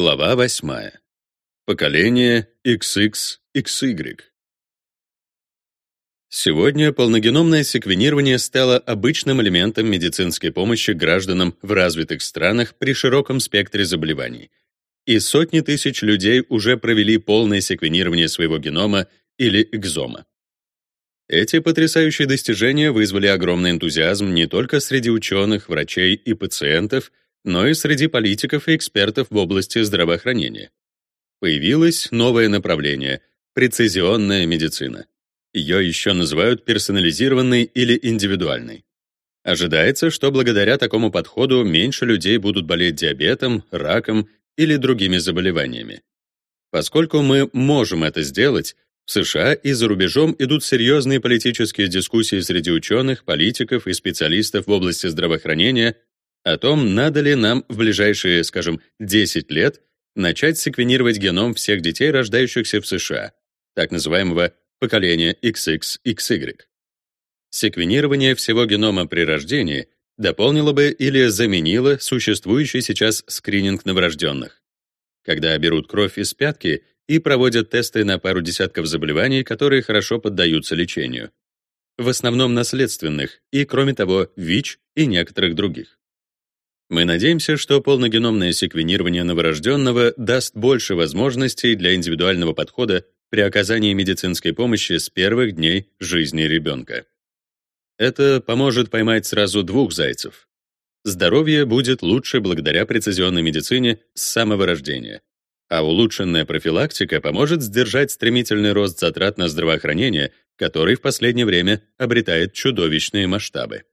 Глава 8. Поколение XXXY. Сегодня полногеномное секвенирование стало обычным элементом медицинской помощи гражданам в развитых странах при широком спектре заболеваний. И сотни тысяч людей уже провели полное секвенирование своего генома или экзома. Эти потрясающие достижения вызвали огромный энтузиазм не только среди ученых, врачей и пациентов, но и среди политиков и экспертов в области здравоохранения. Появилось новое направление — прецизионная медицина. Ее еще называют персонализированной или индивидуальной. Ожидается, что благодаря такому подходу меньше людей будут болеть диабетом, раком или другими заболеваниями. Поскольку мы можем это сделать, в США и за рубежом идут серьезные политические дискуссии среди ученых, политиков и специалистов в области здравоохранения о том, надо ли нам в ближайшие, скажем, 10 лет начать секвенировать геном всех детей, рождающихся в США, так называемого поколения XXXY. Секвенирование всего генома при рождении дополнило бы или заменило существующий сейчас скрининг новорожденных. Когда берут кровь из пятки и проводят тесты на пару десятков заболеваний, которые хорошо поддаются лечению. В основном наследственных и, кроме того, ВИЧ и некоторых других. Мы надеемся, что полногеномное секвенирование новорожденного даст больше возможностей для индивидуального подхода при оказании медицинской помощи с первых дней жизни ребенка. Это поможет поймать сразу двух зайцев. Здоровье будет лучше благодаря прецизионной медицине с самого рождения, а улучшенная профилактика поможет сдержать стремительный рост затрат на здравоохранение, который в последнее время обретает чудовищные масштабы.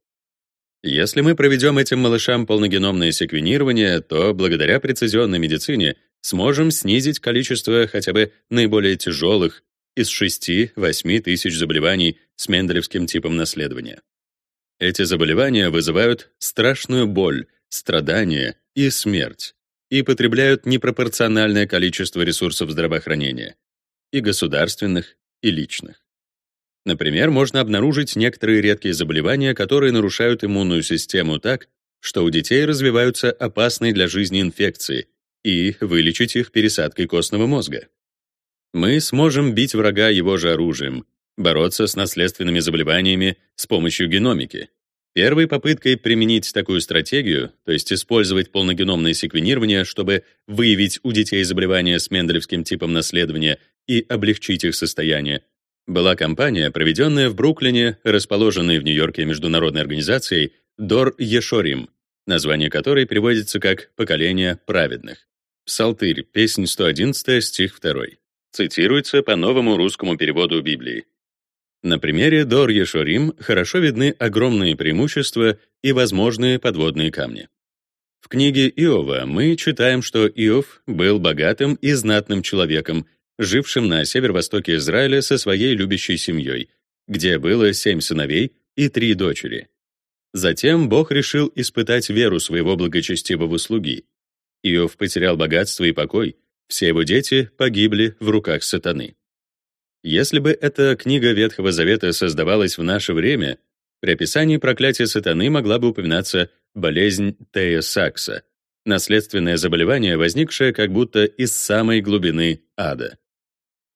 Если мы проведем этим малышам полногеномное секвенирование, то благодаря прецизионной медицине сможем снизить количество хотя бы наиболее тяжелых из 6-8 тысяч заболеваний с менделевским типом наследования. Эти заболевания вызывают страшную боль, страдания и смерть, и потребляют непропорциональное количество ресурсов здравоохранения, и государственных, и личных. Например, можно обнаружить некоторые редкие заболевания, которые нарушают иммунную систему так, что у детей развиваются опасные для жизни инфекции, и вылечить их пересадкой костного мозга. Мы сможем бить врага его же оружием, бороться с наследственными заболеваниями с помощью геномики, Первой попыткой применить такую стратегию, то есть использовать полногеномное секвенирование, чтобы выявить у детей заболевания с менделевским типом наследования и облегчить их состояние, была кампания, проведенная в Бруклине, расположенной в Нью-Йорке международной организацией Дор Ешорим, название которой переводится как «Поколение праведных». Псалтырь, песнь 111, стих 2. Цитируется по новому русскому переводу Библии. На примере Дор Ешорим хорошо видны огромные преимущества и возможные подводные камни. В книге Иова мы читаем, что Иов был богатым и знатным человеком, жившим на северо-востоке Израиля со своей любящей семьей, где было семь сыновей и три дочери. Затем Бог решил испытать веру своего благочестивого слуги. Иов потерял богатство и покой, все его дети погибли в руках сатаны. Если бы эта книга Ветхого Завета создавалась в наше время, при описании проклятия сатаны могла бы упоминаться болезнь Тея Сакса, наследственное заболевание, возникшее как будто из самой глубины ада.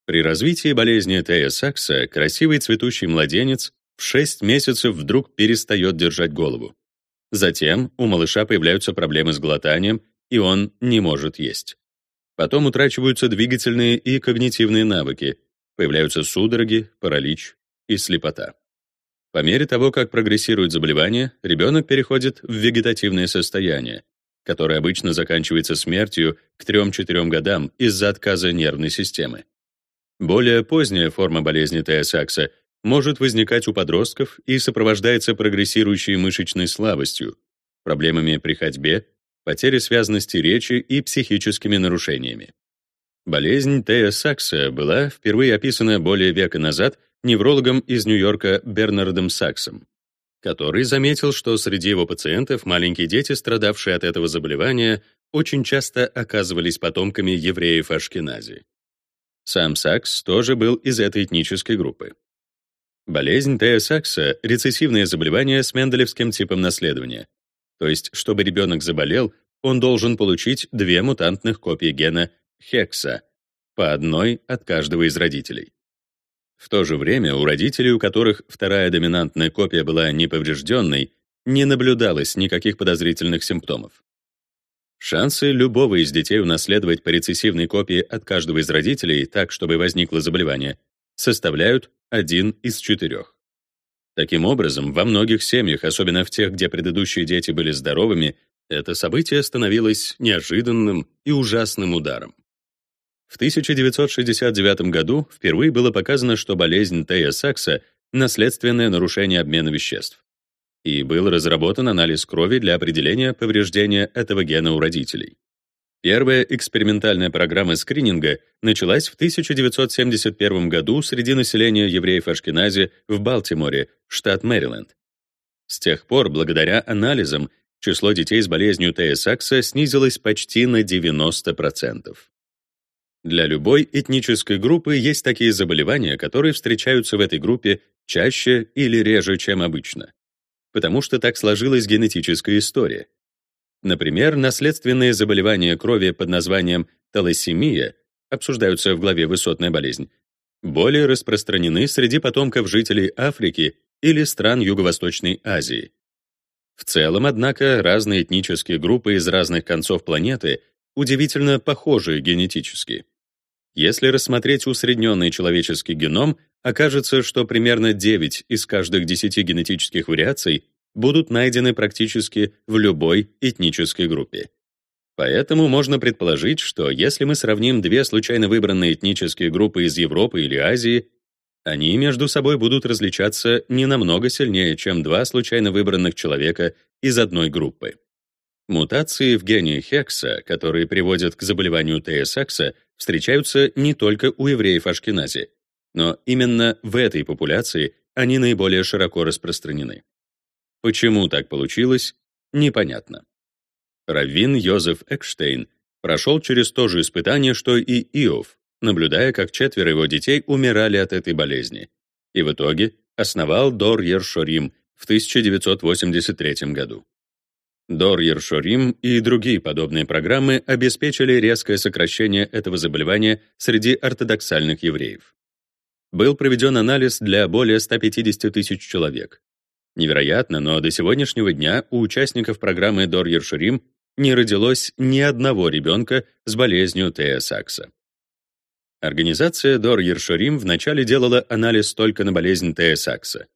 При развитии болезни Тея Сакса красивый цветущий младенец в 6 месяцев вдруг перестает держать голову. Затем у малыша появляются проблемы с глотанием, и он не может есть. Потом утрачиваются двигательные и когнитивные навыки, Появляются судороги, паралич и слепота. По мере того, как прогрессирует заболевание, ребенок переходит в вегетативное состояние, которое обычно заканчивается смертью к 3-4 годам из-за отказа нервной системы. Более поздняя форма болезни Теосакса может возникать у подростков и сопровождается прогрессирующей мышечной слабостью, проблемами при ходьбе, потерей связности речи и психическими нарушениями. Болезнь Тея Сакса была впервые описана более века назад неврологом из Нью-Йорка Бернардом Саксом, который заметил, что среди его пациентов маленькие дети, страдавшие от этого заболевания, очень часто оказывались потомками евреев Ашкенази. Сам Сакс тоже был из этой этнической группы. Болезнь Тея Сакса — рецессивное заболевание с менделевским типом наследования. То есть, чтобы ребенок заболел, он должен получить две мутантных копии гена хекса, по одной от каждого из родителей. В то же время у родителей, у которых вторая доминантная копия была неповрежденной, не наблюдалось никаких подозрительных симптомов. Шансы любого из детей унаследовать по рецессивной копии от каждого из родителей так, чтобы возникло заболевание, составляют один из четырех. Таким образом, во многих семьях, особенно в тех, где предыдущие дети были здоровыми, это событие становилось неожиданным и ужасным ударом. В 1969 году впервые было показано, что болезнь Тея Сакса — наследственное нарушение обмена веществ. И был разработан анализ крови для определения повреждения этого гена у родителей. Первая экспериментальная программа скрининга началась в 1971 году среди населения евреев Ашкенази в Балтиморе, штат Мэриленд. С тех пор, благодаря анализам, число детей с болезнью Тея Сакса снизилось почти на 90%. Для любой этнической группы есть такие заболевания, которые встречаются в этой группе чаще или реже, чем обычно. Потому что так сложилась генетическая история. Например, наследственные заболевания крови под названием талассемия обсуждаются в главе «Высотная болезнь», более распространены среди потомков жителей Африки или стран Юго-Восточной Азии. В целом, однако, разные этнические группы из разных концов планеты удивительно похожи генетически. Если рассмотреть усредненный человеческий геном, окажется, что примерно 9 из каждых 10 генетических вариаций будут найдены практически в любой этнической группе. Поэтому можно предположить, что если мы сравним две случайно выбранные этнические группы из Европы или Азии, они между собой будут различаться не намного сильнее, чем два случайно выбранных человека из одной группы. Мутации в гене Хекса, которые приводят к заболеванию ТСХ, встречаются не только у евреев Ашкенази, но именно в этой популяции они наиболее широко распространены. Почему так получилось, непонятно. Раввин Йозеф Экштейн прошел через то же испытание, что и Иов, наблюдая, как четверо его детей умирали от этой болезни, и в итоге основал Дор Ершорим в 1983 году. Дор Ершорим и другие подобные программы обеспечили резкое сокращение этого заболевания среди ортодоксальных евреев. Был проведен анализ для более 150 тысяч человек. Невероятно, но до сегодняшнего дня у участников программы Дор Ершорим не родилось ни одного ребенка с болезнью Тея Сакса. Организация Дор Ершорим вначале делала анализ только на болезнь Тея Сакса.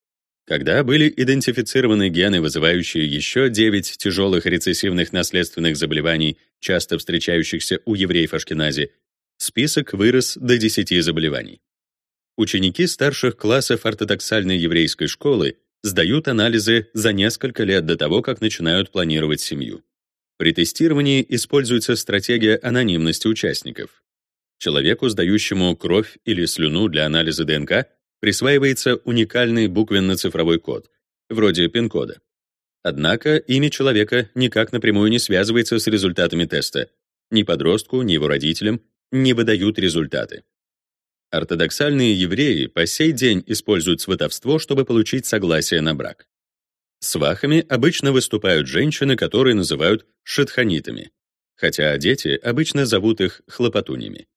Когда были идентифицированы гены, вызывающие еще 9 тяжелых рецессивных наследственных заболеваний, часто встречающихся у евреев Ашкенази, список вырос до 10 заболеваний. Ученики старших классов ортодоксальной еврейской школы сдают анализы за несколько лет до того, как начинают планировать семью. При тестировании используется стратегия анонимности участников. Человеку, сдающему кровь или слюну для анализа ДНК, присваивается уникальный буквенно-цифровой код, вроде пин-кода. Однако имя человека никак напрямую не связывается с результатами теста. Ни подростку, ни его родителям не выдают результаты. Ортодоксальные евреи по сей день используют сватовство, чтобы получить согласие на брак. Свахами обычно выступают женщины, которые называют шатханитами, хотя дети обычно зовут их хлопотунями.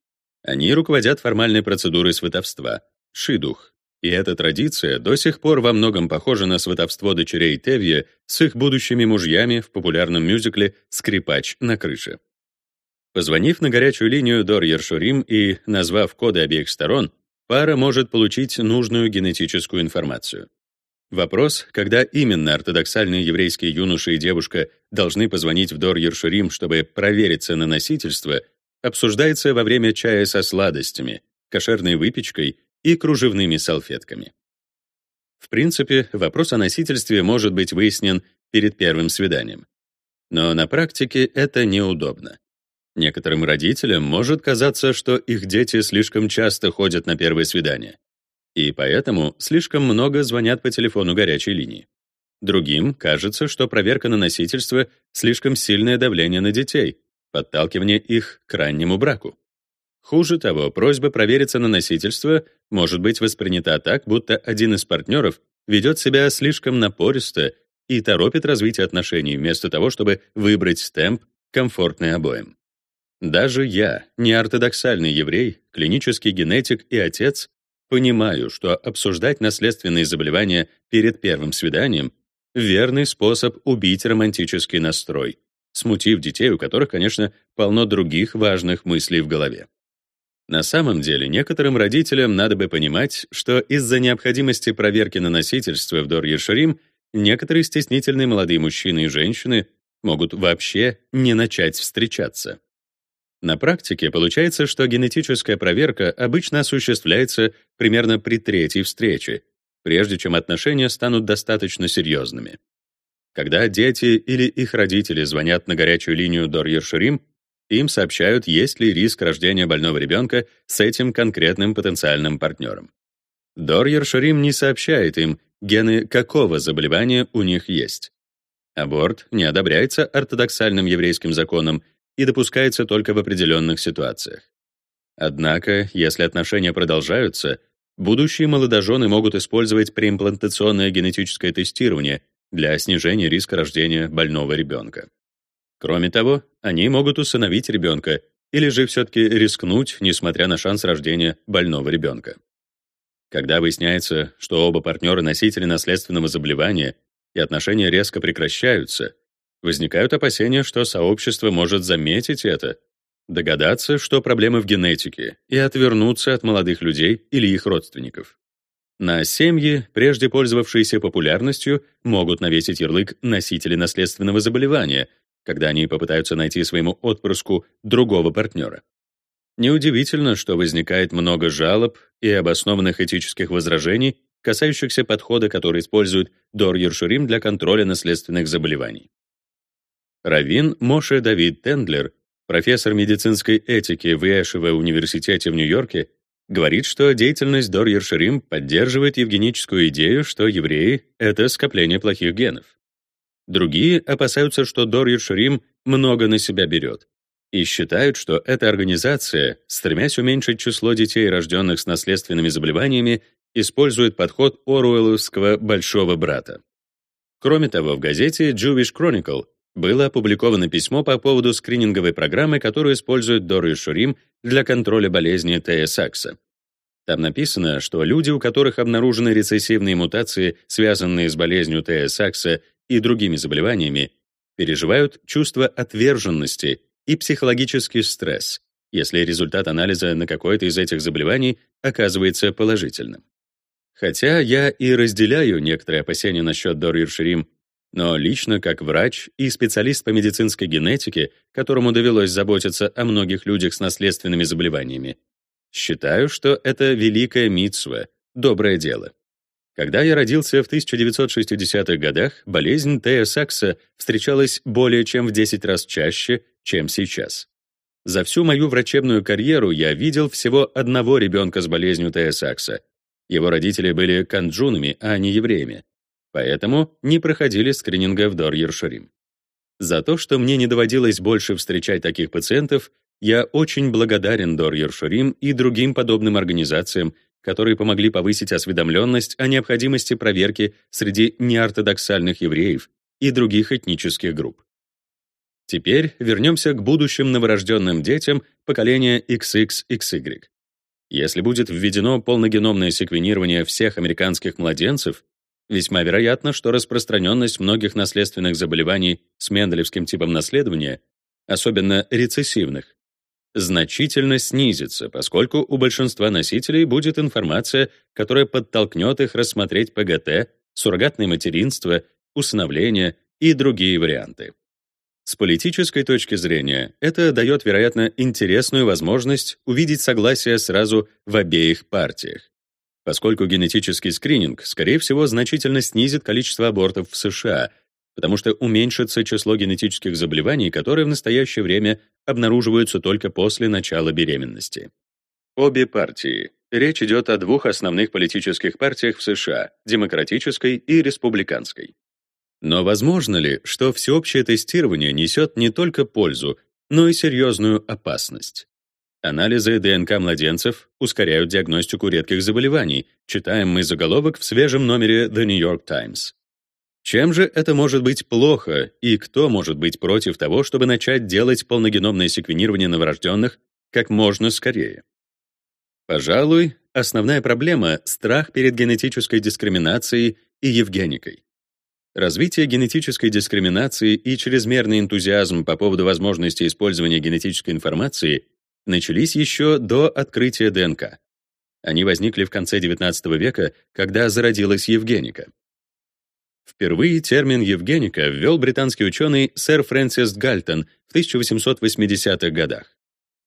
Они руководят формальной процедурой сватовства — шидух, и эта традиция до сих пор во многом похожа на сватовство дочерей Тевье с их будущими мужьями в популярном мюзикле «Скрипач на крыше». Позвонив на горячую линию Дор Ершурим и назвав коды обеих сторон, пара может получить нужную генетическую информацию. Вопрос, когда именно ортодоксальные еврейские юноши и девушка должны позвонить в Дор Ершурим, чтобы провериться на носительство, обсуждается во время чая со сладостями, кошерной выпечкой и кружевными салфетками. В принципе, вопрос о носительстве может быть выяснен перед первым свиданием. Но на практике это неудобно. Некоторым родителям может казаться, что их дети слишком часто ходят на первое свидание, и поэтому слишком много звонят по телефону горячей линии. Другим кажется, что проверка на носительство — слишком сильное давление на детей, подталкивание их к раннему браку. Хуже того, просьба провериться на носительство может быть воспринята так, будто один из партнеров ведет себя слишком напористо и торопит развитие отношений, вместо того, чтобы выбрать темп комфортны обоим. Даже я, неортодоксальный еврей, клинический генетик и отец, понимаю, что обсуждать наследственные заболевания перед первым свиданием — верный способ убить романтический настрой, смутив детей, у которых, конечно, полно других важных мыслей в голове. На самом деле, некоторым родителям надо бы понимать, что из-за необходимости проверки на носительство в Дор-Ешарим некоторые стеснительные молодые мужчины и женщины могут вообще не начать встречаться. На практике получается, что генетическая проверка обычно осуществляется примерно при третьей встрече, прежде чем отношения станут достаточно серьезными. Когда дети или их родители звонят на горячую линию Дор-Ершурим, им сообщают, есть ли риск рождения больного ребенка с этим конкретным потенциальным партнером. Дор-Ершурим не сообщает им, гены какого заболевания у них есть. Аборт не одобряется ортодоксальным еврейским законом и допускается только в определенных ситуациях. Однако, если отношения продолжаются, будущие молодожены могут использовать преимплантационное генетическое тестирование для снижения риска рождения больного ребенка. Кроме того, они могут усыновить ребенка или же все-таки рискнуть, несмотря на шанс рождения больного ребенка. Когда выясняется, что оба партнера носители наследственного заболевания и отношения резко прекращаются, возникают опасения, что сообщество может заметить это, догадаться, что проблемы в генетике, и отвернуться от молодых людей или их родственников. На семьи, прежде пользовавшиеся популярностью, могут навесить ярлык носители наследственного заболевания, когда они попытаются найти своему отпрыску другого партнера. Неудивительно, что возникает много жалоб и обоснованных этических возражений, касающихся подхода, который использует Дор Ершурим для контроля наследственных заболеваний. Равин Моше Давид Тендлер, профессор медицинской этики в Иешеве университете в Нью-Йорке, говорит, что деятельность Дор Ершурим поддерживает евгеническую идею, что евреи — это скопление плохих генов. Другие опасаются, что Дор Ершурим много на себя берет, и считают, что эта организация, стремясь уменьшить число детей, рожденных с наследственными заболеваниями, использует подход Оруэлловского «большого брата». Кроме того, в газете Jewish Chronicle было опубликовано письмо по поводу скрининговой программы, которую использует Дор и Шурим для контроля болезни Тея-Сакса. Там написано, что люди, у которых обнаружены рецессивные мутации, связанные с болезнью Тея-Сакса и другими заболеваниями, переживают чувство отверженности и психологический стресс, если результат анализа на какое-то из этих заболеваний оказывается положительным. Хотя я и разделяю некоторые опасения насчет Дор-Ирширим, но лично как врач и специалист по медицинской генетике, которому довелось заботиться о многих людях с наследственными заболеваниями, считаю, что это великая митсва, доброе дело. Когда я родился в 1960-х годах, болезнь Тея Сакса встречалась более чем в 10 раз чаще, чем сейчас. За всю мою врачебную карьеру я видел всего одного ребенка с болезнью Тея-Сакса. Его родители были канджунами, а не евреями, поэтому не проходили скрининга в Дор-Ершурим. За то, что мне не доводилось больше встречать таких пациентов, я очень благодарен Дор-Ершурим и другим подобным организациям, которые помогли повысить осведомленность о необходимости проверки среди неортодоксальных евреев и других этнических групп. Теперь вернемся к будущим новорожденным детям поколения XXXY. Если будет введено полногеномное секвенирование всех американских младенцев, весьма вероятно, что распространенность многих наследственных заболеваний с менделевским типом наследования, особенно рецессивных, значительно снизится, поскольку у большинства носителей будет информация, которая подтолкнет их рассмотреть ПГТ, суррогатное материнство, усыновление и другие варианты. С политической точки зрения, это дает, вероятно, интересную возможность увидеть согласие сразу в обеих партиях. Поскольку генетический скрининг, скорее всего, значительно снизит количество абортов в США, потому что уменьшится число генетических заболеваний, которые в настоящее время обнаруживаются только после начала беременности. Обе партии. Речь идет о двух основных политических партиях в США — демократической и республиканской. Но возможно ли, что всеобщее тестирование несет не только пользу, но и серьезную опасность? Анализы ДНК младенцев ускоряют диагностику редких заболеваний, читаем мы заголовок в свежем номере The New York Times. Чем же это может быть плохо, и кто может быть против того, чтобы начать делать полногеномное секвенирование новорожденных как можно скорее? Пожалуй, основная проблема — страх перед генетической дискриминацией и евгеникой. Развитие генетической дискриминации и чрезмерный энтузиазм по поводу возможности использования генетической информации начались еще до открытия ДНК. Они возникли в конце XIX века, когда зародилась евгеника. Впервые термин «евгеника» ввел британский ученый сэр Фрэнсис Гальтон в 1880-х годах.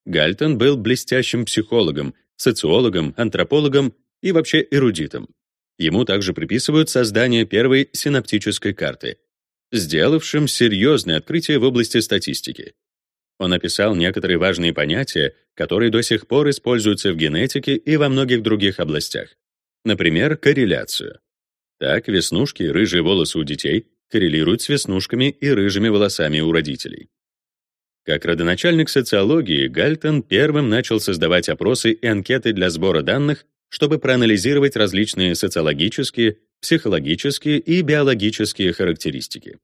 Гальтон был блестящим психологом, социологом, антропологом и вообще эрудитом. Ему также приписывают создание первой синаптической карты, сделавшим серьезное открытие в области статистики. Он описал некоторые важные понятия, которые до сих пор используются в генетике и во многих других областях. Например, корреляцию. Так, веснушки и рыжие волосы у детей коррелируют с веснушками и рыжими волосами у родителей. Как родоначальник социологии, Гальтон первым начал создавать опросы и анкеты для сбора данных, чтобы проанализировать различные социологические, психологические и биологические характеристики.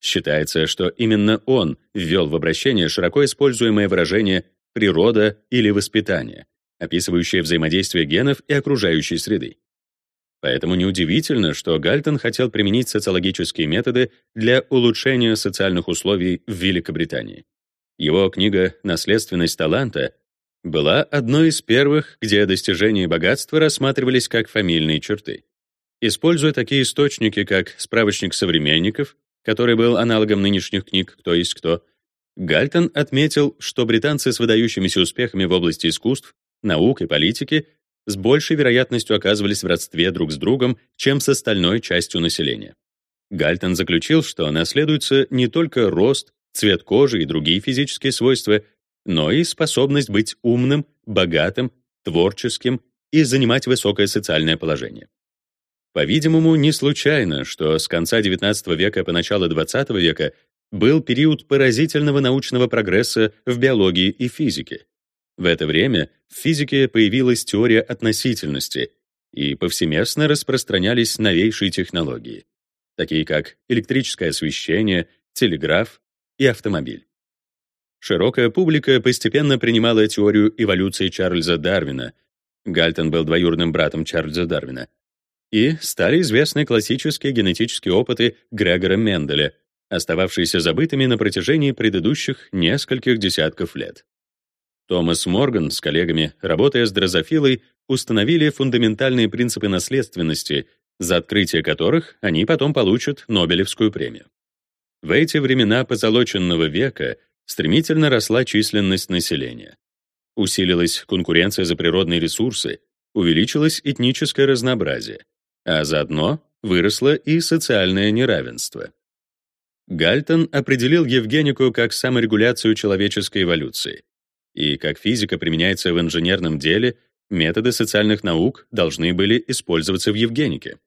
Считается, что именно он ввел в обращение широко используемое выражение «природа» или «воспитание», описывающее взаимодействие генов и окружающей среды. Поэтому неудивительно, что Гальтон хотел применить социологические методы для улучшения социальных условий в Великобритании. Его книга «Наследственность таланта» была одной из первых, где достижения и богатство рассматривались как фамильные черты. Используя такие источники, как справочник современников, который был аналогом нынешних книг «Кто есть кто», Гальтон отметил, что британцы с выдающимися успехами в области искусств, наук и политики с большей вероятностью оказывались в родстве друг с другом, чем с остальной частью населения. Гальтон заключил, что наследуется не только рост, цвет кожи и другие физические свойства, но и способность быть умным, богатым, творческим и занимать высокое социальное положение. По-видимому, не случайно, что с конца XIX века по начало XX века был период поразительного научного прогресса в биологии и физике. В это время в физике появилась теория относительности, и повсеместно распространялись новейшие технологии, такие как электрическое освещение, телеграф и автомобиль. Широкая публика постепенно принимала теорию эволюции Чарльза Дарвина, Гальтон был двоюродным братом Чарльза Дарвина, и стали известны классические генетические опыты Грегора Менделя, остававшиеся забытыми на протяжении предыдущих нескольких десятков лет. Томас Морган с коллегами, работая с дрозофилой, установили фундаментальные принципы наследственности, за открытие которых они потом получат Нобелевскую премию. В эти времена позолоченного века стремительно росла численность населения. Усилилась конкуренция за природные ресурсы, увеличилось этническое разнообразие, а заодно выросло и социальное неравенство. Гальтон определил Евгенику как саморегуляцию человеческой эволюции, и как физика применяется в инженерном деле, методы социальных наук должны были использоваться в Евгенике.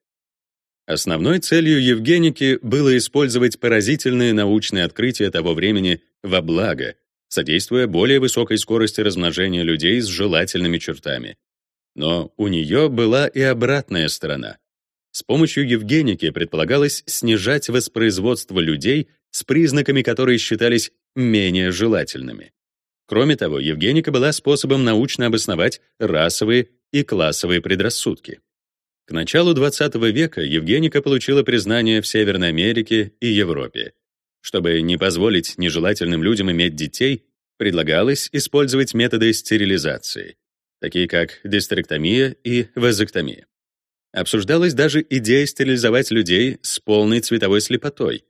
Основной целью Евгеники было использовать поразительные научные открытия того времени во благо, содействуя более высокой скорости размножения людей с желательными чертами. Но у нее была и обратная сторона. С помощью Евгеники предполагалось снижать воспроизводство людей с признаками, которые считались менее желательными. Кроме того, Евгеника была способом научно обосновать расовые и классовые предрассудки. К началу XX века Евгеника получила признание в Северной Америке и Европе. Чтобы не позволить нежелательным людям иметь детей, предлагалось использовать методы стерилизации, такие как дистерэктомия и вазоктомия. Обсуждалась даже идея стерилизовать людей с полной цветовой слепотой.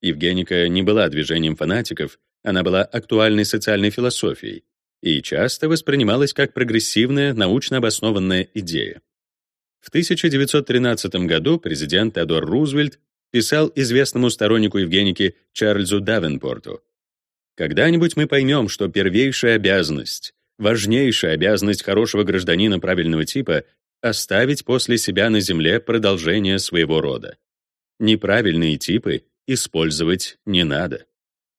Евгеника не была движением фанатиков, она была актуальной социальной философией и часто воспринималась как прогрессивная, научно обоснованная идея. В 1913 году президент Теодор Рузвельт писал известному стороннику Евгеники Чарльзу Давенпорту, «Когда-нибудь мы поймем, что первейшая обязанность, важнейшая обязанность хорошего гражданина правильного типа — оставить после себя на Земле продолжение своего рода. Неправильные типы использовать не надо».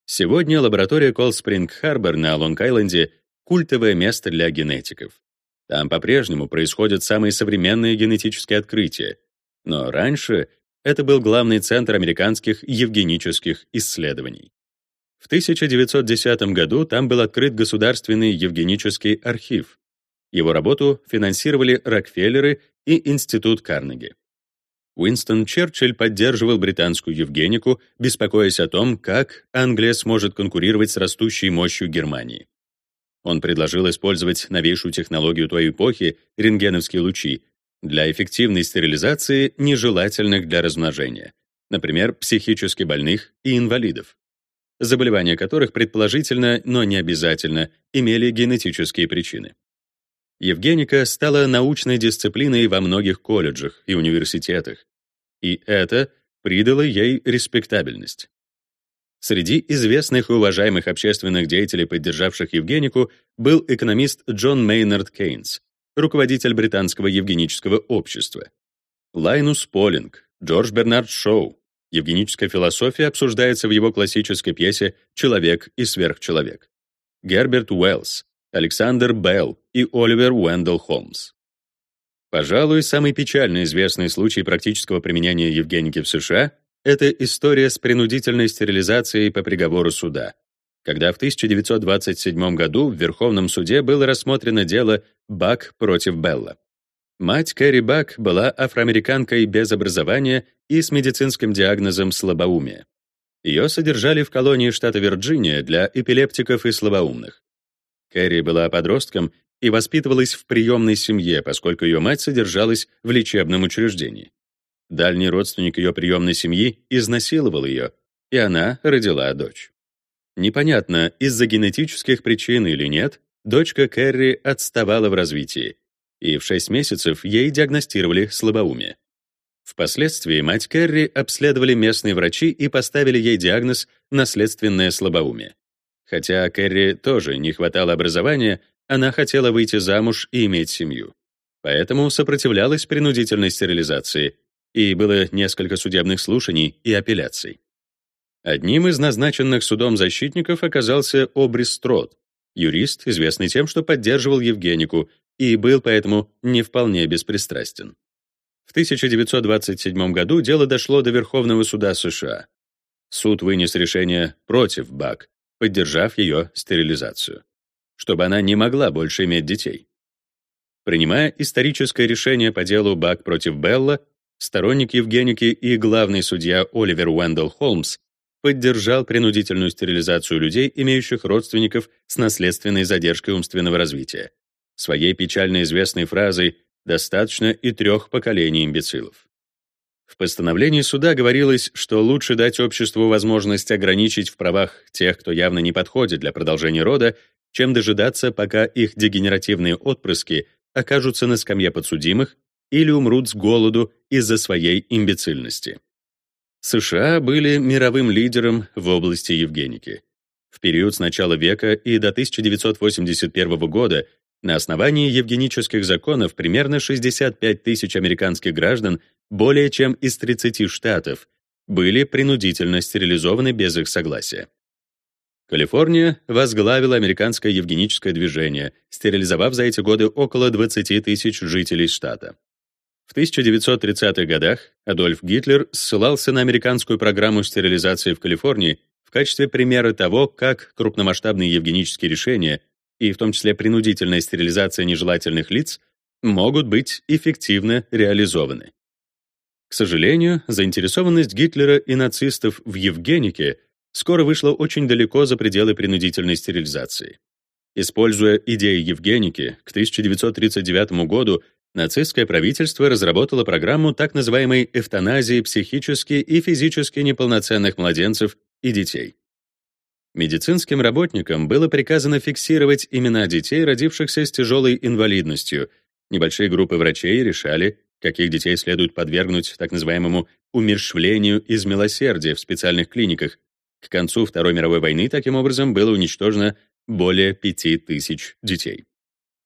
Сегодня лаборатория Колд-Спринг-Харбор на Лонг-Айленде — культовое место для генетиков. Там по-прежнему происходят самые современные генетические открытия. Но раньше это был главный центр американских евгенических исследований. В 1910 году там был открыт Государственный евгенический архив. Его работу финансировали Рокфеллеры и Институт Карнеги. Уинстон Черчилль поддерживал британскую Евгенику, беспокоясь о том, как Англия сможет конкурировать с растущей мощью Германии. Он предложил использовать новейшую технологию той эпохи — рентгеновские лучи для эффективной стерилизации нежелательных для размножения, например, психически больных и инвалидов, заболевания которых предположительно, но не обязательно, имели генетические причины. Евгеника стала научной дисциплиной во многих колледжах и университетах, и это придало ей респектабельность. Среди известных и уважаемых общественных деятелей, поддержавших Евгенику, был экономист Джон Мейнард Кейнс, руководитель британского евгенического общества. Лайнус Полинг, Джордж Бернард Шоу. Евгеническая философия обсуждается в его классической пьесе «Человек и сверхчеловек». Герберт Уэллс, Александр Белл и Оливер Уэндell Холмс. Пожалуй, самый печально известный случай практического применения Евгеники в США — это история с принудительной стерилизацией по приговору суда, когда в 1927 году в Верховном суде было рассмотрено дело Бак против Белла. Мать Кэрри Бак была афроамериканкой без образования и с медицинским диагнозом слабоумия. Ее содержали в колонии штата Вирджиния для эпилептиков и слабоумных. Кэрри была подростком и воспитывалась в приемной семье, поскольку ее мать содержалась в лечебном учреждении. Дальний родственник ее приемной семьи изнасиловал ее, и она родила дочь. Непонятно, из-за генетических причин или нет, дочка Кэрри отставала в развитии, и в 6 месяцев ей диагностировали слабоумие. Впоследствии мать Кэрри обследовали местные врачи и поставили ей диагноз «наследственное слабоумие». Хотя Кэрри тоже не хватало образования, она хотела выйти замуж и иметь семью. Поэтому сопротивлялась принудительной стерилизации, и было несколько судебных слушаний и апелляций. Одним из назначенных судом защитников оказался Обрис Строт, юрист, известный тем, что поддерживал Евгенику и был поэтому не вполне беспристрастен. В 1927 году дело дошло до Верховного суда США. Суд вынес решение против Бак, поддержав ее стерилизацию чтобы она не могла больше иметь детей. Принимая историческое решение по делу Бак против Белла, сторонник Евгеники и главный судья Оливер Уэндell Холмс поддержал принудительную стерилизацию людей, имеющих родственников с наследственной задержкой умственного развития, своей печально известной фразой «достаточно и трех поколений имбецилов». В постановлении суда говорилось, что лучше дать обществу возможность ограничить в правах тех, кто явно не подходит для продолжения рода, чем дожидаться, пока их дегенеративные отпрыски окажутся на скамье подсудимых или умрут с голоду из-за своей имбецильности. США были мировым лидером в области евгеники. В период с начала века и до 1981 года на основании евгенических законов примерно 65 тысяч американских граждан более чем из 30 штатов были принудительно стерилизованы без их согласия. Калифорния возглавила американское евгеническое движение, стерилизовав за эти годы около 20 тысяч жителей штата. В 1930-х годах Адольф Гитлер ссылался на американскую программу стерилизации в Калифорнии в качестве примера того, как крупномасштабные евгенические решения, и в том числе принудительная стерилизация нежелательных лиц, могут быть эффективно реализованы. К сожалению, заинтересованность Гитлера и нацистов в евгенике — скоро вышло очень далеко за пределы принудительной стерилизации. Используя идеи Евгеники, к 1939 году нацистское правительство разработало программу так называемой эвтаназии психически и физически неполноценных младенцев и детей. Медицинским работникам было приказано фиксировать имена детей, родившихся с тяжелой инвалидностью. Небольшие группы врачей решали, каких детей следует подвергнуть так называемому умерщвлению из милосердия в специальных клиниках, к концу Второй мировой войны таким образом было уничтожено более 5000 детей.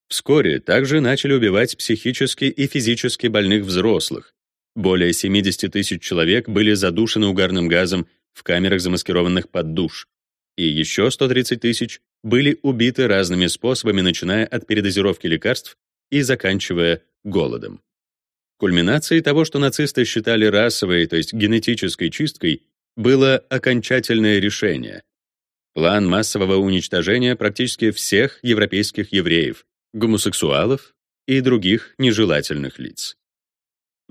Вскоре также начали убивать психически и физически больных взрослых. Более 70 тысяч человек были задушены угарным газом в камерах, замаскированных под душ. И еще 130 тысяч были убиты разными способами, начиная от передозировки лекарств и заканчивая голодом. Кульминацией того, что нацисты считали расовой, то есть генетической чисткой, было окончательное решение. План массового уничтожения практически всех европейских евреев, гомосексуалов и других нежелательных лиц.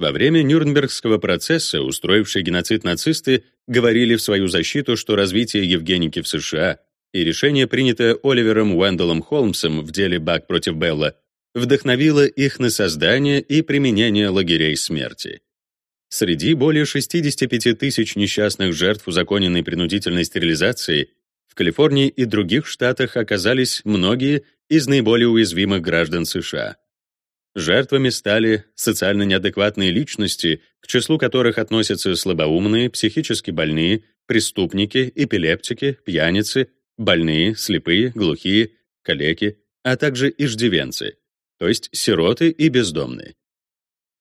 Во время Нюрнбергского процесса устроившие геноцид нацисты говорили в свою защиту, что развитие Евгеники в США и решение, принятое Оливером Уэндаллом Холмсом в деле Бак против Белла, вдохновило их на создание и применение лагерей смерти. Среди более 65 тысяч несчастных жертв узаконенной принудительной стерилизации в Калифорнии и других штатах оказались многие из наиболее уязвимых граждан США. Жертвами стали социально неадекватные личности, к числу которых относятся слабоумные, психически больные, преступники, эпилептики, пьяницы, больные, слепые, глухие, калеки, а также иждивенцы, то есть сироты и бездомные.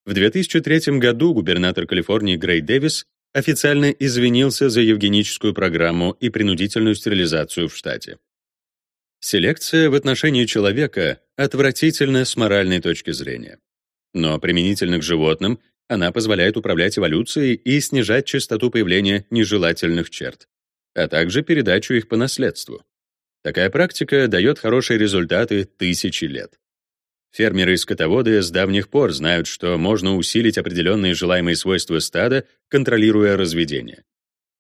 В 2003 году губернатор Калифорнии Грей Дэвис официально извинился за евгеническую программу и принудительную стерилизацию в штате. Селекция в отношении человека отвратительна с моральной точки зрения. Но применительно к животным она позволяет управлять эволюцией и снижать частоту появления нежелательных черт, а также передачу их по наследству. Такая практика дает хорошие результаты тысячи лет. Фермеры и скотоводы с давних пор знают, что можно усилить определенные желаемые свойства стада, контролируя разведение.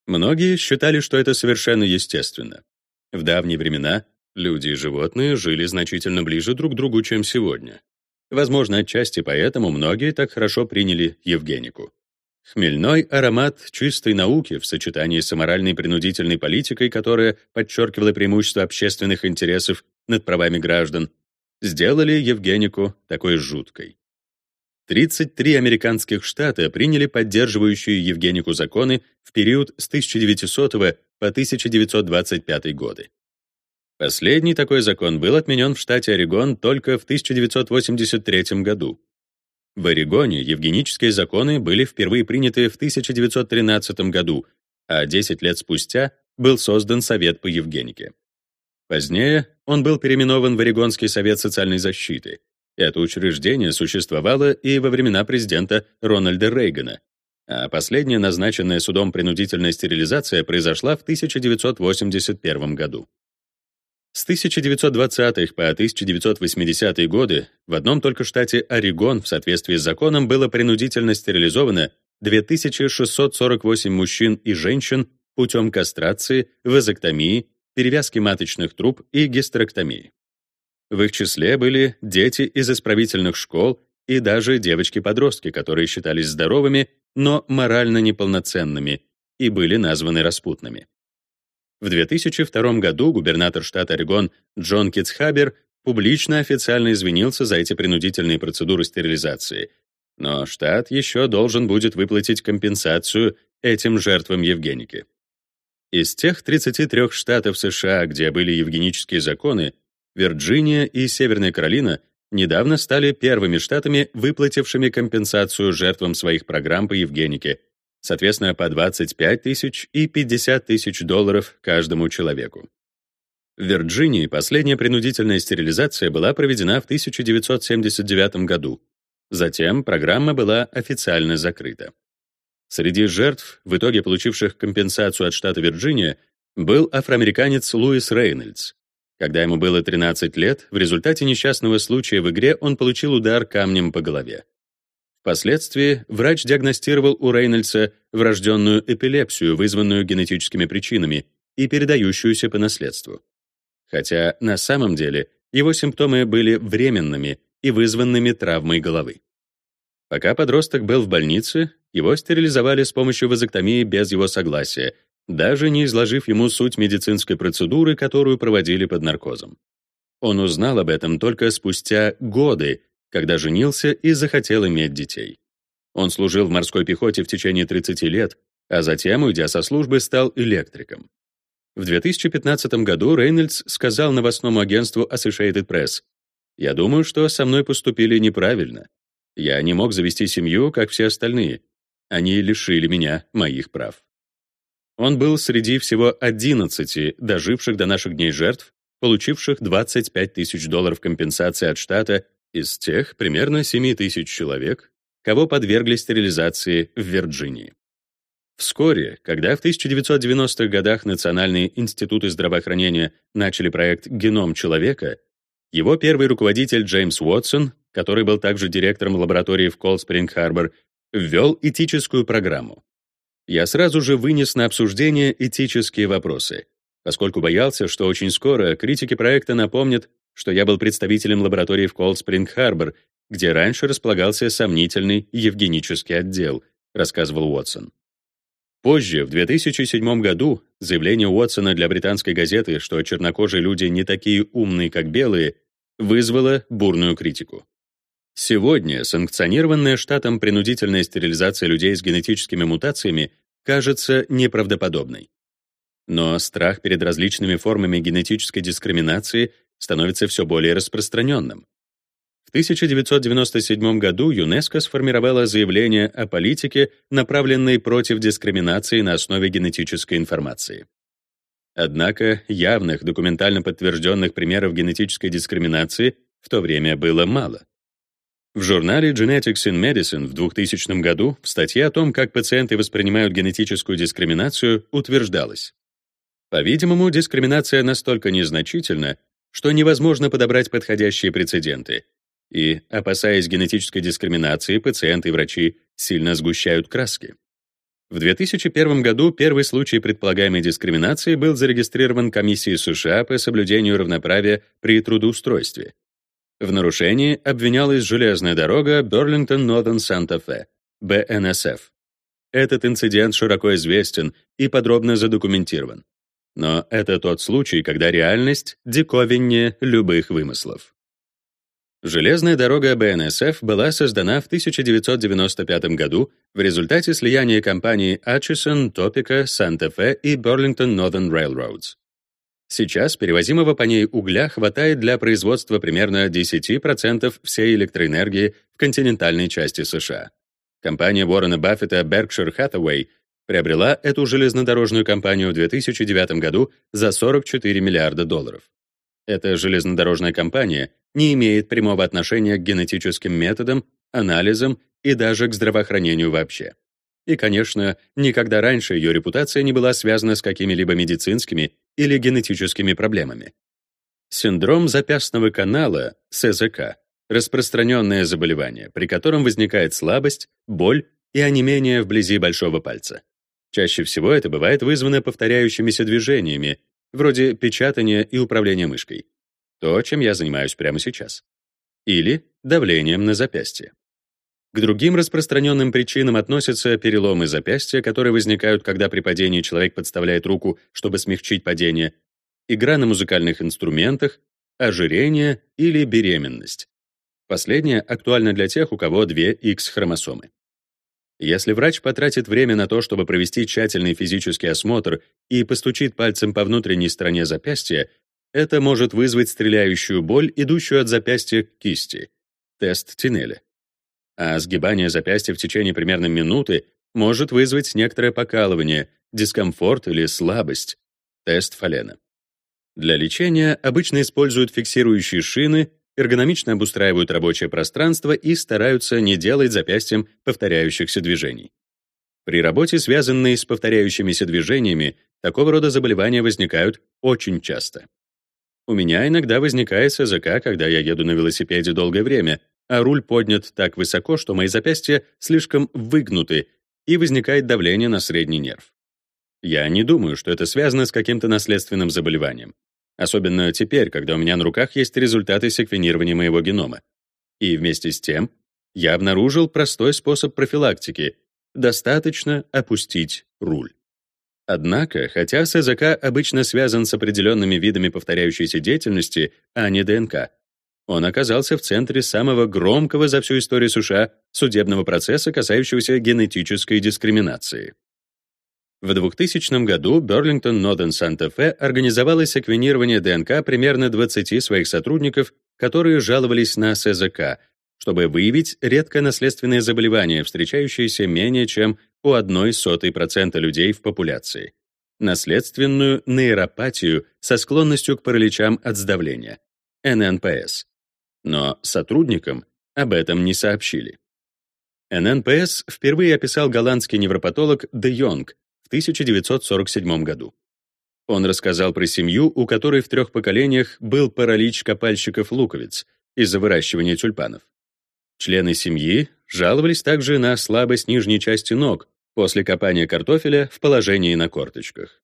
Многие считали, что это совершенно естественно. В давние времена люди и животные жили значительно ближе друг к другу, чем сегодня. Возможно, отчасти поэтому многие так хорошо приняли Евгенику. Хмельной аромат чистой науки в сочетании с аморальной принудительной политикой, которая подчеркивала преимущество общественных интересов над правами граждан, сделали Евгенику такой жуткой. 33 американских штата приняли поддерживающие Евгенику законы в период с 1900 по 1925 годы. Последний такой закон был отменен в штате Орегон только в 1983 году. В Орегоне евгенические законы были впервые приняты в 1913 году, а 10 лет спустя был создан Совет по Евгенике. Позднее он был переименован в Орегонский совет социальной защиты. Это учреждение существовало и во времена президента Рональда Рейгана, а последняя назначенная судом принудительная стерилизация произошла в 1981 году. С 1920-х по 1980-е годы в одном только штате Орегон в соответствии с законом было принудительно стерилизовано 2648 мужчин и женщин путем кастрации, вазоктомии перевязки маточных труб и гистерэктомии. В их числе были дети из исправительных школ и даже девочки-подростки, которые считались здоровыми, но морально неполноценными и были названы распутными. В 2002 году губернатор штата Орегон Джон Китцхабер публично официально извинился за эти принудительные процедуры стерилизации, но штат еще должен будет выплатить компенсацию этим жертвам Евгеники. Из тех 33 штатов США, где были евгенические законы, Вирджиния и Северная Каролина недавно стали первыми штатами, выплатившими компенсацию жертвам своих программ по Евгенике, соответственно, по 25 тысяч и 50 тысяч долларов каждому человеку. В Вирджинии последняя принудительная стерилизация была проведена в 1979 году. Затем программа была официально закрыта. Среди жертв, в итоге получивших компенсацию от штата Вирджиния, был афроамериканец Луис Рейнольдс. Когда ему было 13 лет, в результате несчастного случая в игре он получил удар камнем по голове. Впоследствии врач диагностировал у Рейнольдса врожденную эпилепсию, вызванную генетическими причинами и передающуюся по наследству. Хотя на самом деле его симптомы были временными и вызванными травмой головы. Пока подросток был в больнице, его стерилизовали с помощью вазоктомии без его согласия, даже не изложив ему суть медицинской процедуры, которую проводили под наркозом. Он узнал об этом только спустя годы, когда женился и захотел иметь детей. Он служил в морской пехоте в течение 30 лет, а затем, уйдя со службы, стал электриком. В 2015 году Рейнольдс сказал новостному агентству Associated Press, «Я думаю, что со мной поступили неправильно. Я не мог завести семью, как все остальные. Они лишили меня моих прав. Он был среди всего 11 доживших до наших дней жертв, получивших 25 тысяч долларов компенсации от штата из тех примерно 7 тысяч человек, кого подвергли стерилизации в Вирджинии. Вскоре, когда в 1990-х годах Национальные институты здравоохранения начали проект «Геном человека», его первый руководитель Джеймс Уотсон, который был также директором лаборатории в Колд-Спринг-Харбор, ввел этическую программу. Я сразу же вынес на обсуждение этические вопросы, поскольку боялся, что очень скоро критики проекта напомнят, что я был представителем лаборатории в Колд-Спринг-Харбор, где раньше располагался сомнительный евгенический отдел, рассказывал Уотсон. Позже, в 2007 году, заявление Уотсона для британской газеты, что чернокожие люди не такие умные, как белые, вызвало бурную критику. Сегодня санкционированная штатом принудительная стерилизация людей с генетическими мутациями кажется неправдоподобной. Но страх перед различными формами генетической дискриминации становится все более распространенным. В 1997 году ЮНЕСКО сформировало заявление о политике, направленной против дискриминации на основе генетической информации. Однако явных документально подтвержденных примеров генетической дискриминации в то время было мало. В журнале Genetics in Medicine в 2000 году в статье о том, как пациенты воспринимают генетическую дискриминацию, утверждалось. По-видимому, дискриминация настолько незначительна, что невозможно подобрать подходящие прецеденты. И, опасаясь генетической дискриминации, пациенты и врачи сильно сгущают краски. В 2001 году первый случай предполагаемой дискриминации был зарегистрирован Комиссией США по соблюдению равноправия при трудоустройстве. В нарушении обвинялась железная дорога Burlington Northern Fe, БНСФ. Этот инцидент широко известен и подробно задокументирован. Но это тот случай, когда реальность диковиннее любых вымыслов. Железная дорога БНСФ была создана в 1995 году в результате слияния компаний Atchison, Topeka, Santa Fe и Burlington Northern Railroads. Сейчас перевозимого по ней угля хватает для производства примерно 10% всей электроэнергии в континентальной части США. Компания Уоррена Баффета Berkshire Hathaway приобрела эту железнодорожную компанию в 2009 году за 44 миллиарда долларов. Эта железнодорожная компания не имеет прямого отношения к генетическим методам, анализам и даже к здравоохранению вообще. И, конечно, никогда раньше ее репутация не была связана с какими-либо медицинскими или генетическими проблемами. Синдром запястного канала, СЗК, распространенное заболевание, при котором возникает слабость, боль и онемение вблизи большого пальца. Чаще всего это бывает вызвано повторяющимися движениями, вроде печатания и управления мышкой. То, чем я занимаюсь прямо сейчас. Или давлением на запястье. К другим распространенным причинам относятся переломы запястья, которые возникают, когда при падении человек подставляет руку, чтобы смягчить падение, игра на музыкальных инструментах, ожирение или беременность. Последнее актуально для тех, у кого две X-хромосомы. Если врач потратит время на то, чтобы провести тщательный физический осмотр и постучит пальцем по внутренней стороне запястья, это может вызвать стреляющую боль, идущую от запястья к кисти. Тест Тинеля а сгибание запястья в течение примерно минуты может вызвать некоторое покалывание, дискомфорт или слабость. Тест Фалена. Для лечения обычно используют фиксирующие шины, эргономично обустраивают рабочее пространство и стараются не делать запястьем повторяющихся движений. При работе, связанной с повторяющимися движениями, такого рода заболевания возникают очень часто. У меня иногда возникает СЗК, когда я еду на велосипеде долгое время, а руль поднят так высоко, что мои запястья слишком выгнуты, и возникает давление на средний нерв. Я не думаю, что это связано с каким-то наследственным заболеванием. Особенно теперь, когда у меня на руках есть результаты секвенирования моего генома. И вместе с тем я обнаружил простой способ профилактики — достаточно опустить руль. Однако, хотя СЗК обычно связан с определенными видами повторяющейся деятельности, а не ДНК, он оказался в центре самого громкого за всю историю США судебного процесса, касающегося генетической дискриминации. В 2000 году Burlington Northern Santa Fe организовала секвенирование ДНК примерно 20 своих сотрудников, которые жаловались на СЗК, чтобы выявить редкое наследственное заболевание, встречающееся менее чем у 0,01% людей в популяции, наследственную нейропатию со склонностью к параличам от сдавления, ННПС. Но сотрудникам об этом не сообщили. ННПС впервые описал голландский невропатолог Де Йонг 1947 году. Он рассказал про семью, у которой в трех поколениях был паралич копальщиков-луковиц из-за выращивания тюльпанов. Члены семьи жаловались также на слабость нижней части ног после копания картофеля в положении на корточках.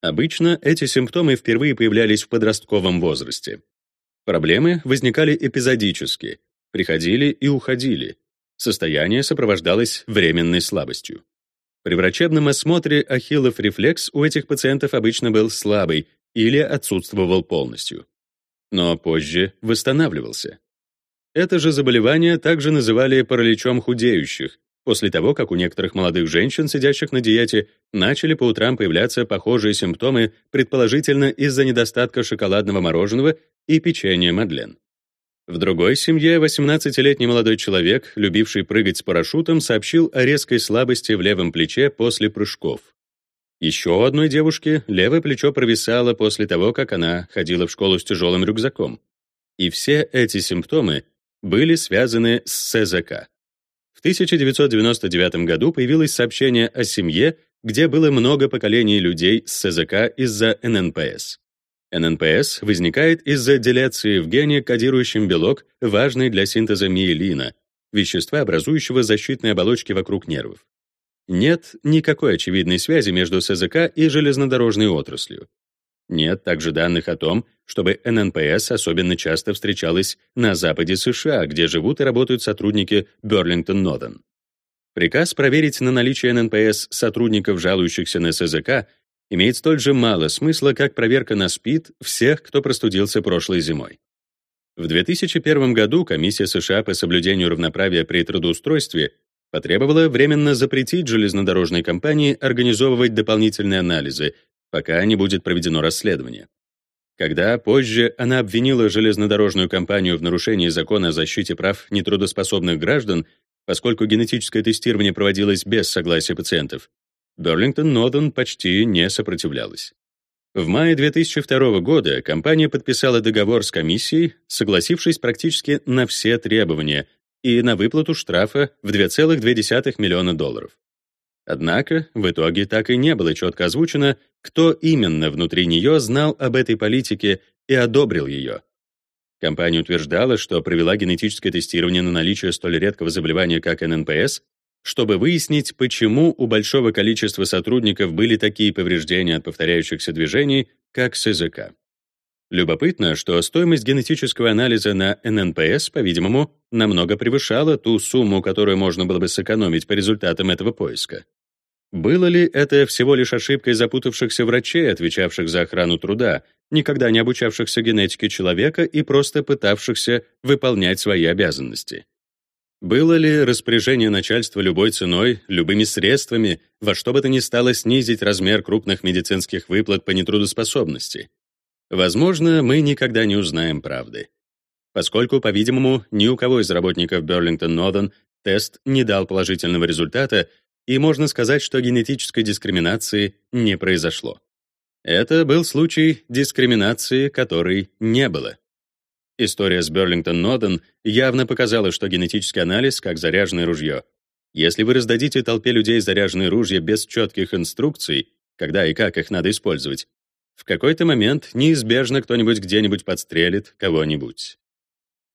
Обычно эти симптомы впервые появлялись в подростковом возрасте. Проблемы возникали эпизодически, приходили и уходили. Состояние сопровождалось временной слабостью. При врачебном осмотре ахиллов рефлекс у этих пациентов обычно был слабый или отсутствовал полностью. Но позже восстанавливался. Это же заболевание также называли параличом худеющих, после того, как у некоторых молодых женщин, сидящих на диете, начали по утрам появляться похожие симптомы, предположительно из-за недостатка шоколадного мороженого и печенья Мадлен. В другой семье 18-летний молодой человек, любивший прыгать с парашютом, сообщил о резкой слабости в левом плече после прыжков. Еще у одной девушки левое плечо провисало после того, как она ходила в школу с тяжелым рюкзаком. И все эти симптомы были связаны с СЗК. В 1999 году появилось сообщение о семье, где было много поколений людей с СЗК из-за ННПС. ННПС возникает из-за деляции в гене, кодирующем белок, важный для синтеза миелина, вещества, образующего защитные оболочки вокруг нервов. Нет никакой очевидной связи между СЗК и железнодорожной отраслью. Нет также данных о том, чтобы ННПС особенно часто встречалась на западе США, где живут и работают сотрудники Northern. Приказ проверить на наличие ННПС сотрудников, жалующихся на СЗК, имеет столь же мало смысла, как проверка на СПИД всех, кто простудился прошлой зимой. В 2001 году Комиссия США по соблюдению равноправия при трудоустройстве потребовала временно запретить железнодорожной компании организовывать дополнительные анализы, пока не будет проведено расследование. Когда позже она обвинила железнодорожную компанию в нарушении закона о защите прав нетрудоспособных граждан, поскольку генетическое тестирование проводилось без согласия пациентов, Берлингтон Ноден почти не сопротивлялась. В мае 2002 года компания подписала договор с комиссией, согласившись практически на все требования и на выплату штрафа в 2,2 миллиона долларов. Однако в итоге так и не было четко озвучено, кто именно внутри нее знал об этой политике и одобрил ее. Компания утверждала, что провела генетическое тестирование на наличие столь редкого заболевания, как ННПС, чтобы выяснить, почему у большого количества сотрудников были такие повреждения от повторяющихся движений, как с языка. Любопытно, что стоимость генетического анализа на ННПС, по-видимому, намного превышала ту сумму, которую можно было бы сэкономить по результатам этого поиска. Было ли это всего лишь ошибкой запутавшихся врачей, отвечавших за охрану труда, никогда не обучавшихся генетике человека и просто пытавшихся выполнять свои обязанности? Было ли распоряжение начальства любой ценой, любыми средствами, во что бы то ни стало снизить размер крупных медицинских выплат по нетрудоспособности? Возможно, мы никогда не узнаем правды. Поскольку, по-видимому, ни у кого из работников Burlington Northern тест не дал положительного результата, и можно сказать, что генетической дискриминации не произошло. Это был случай дискриминации, которой не было. История с Берлингтон Ноден явно показала, что генетический анализ как заряженное ружье. Если вы раздадите толпе людей заряженные ружья без четких инструкций, когда и как их надо использовать, в какой-то момент неизбежно кто-нибудь где-нибудь подстрелит кого-нибудь.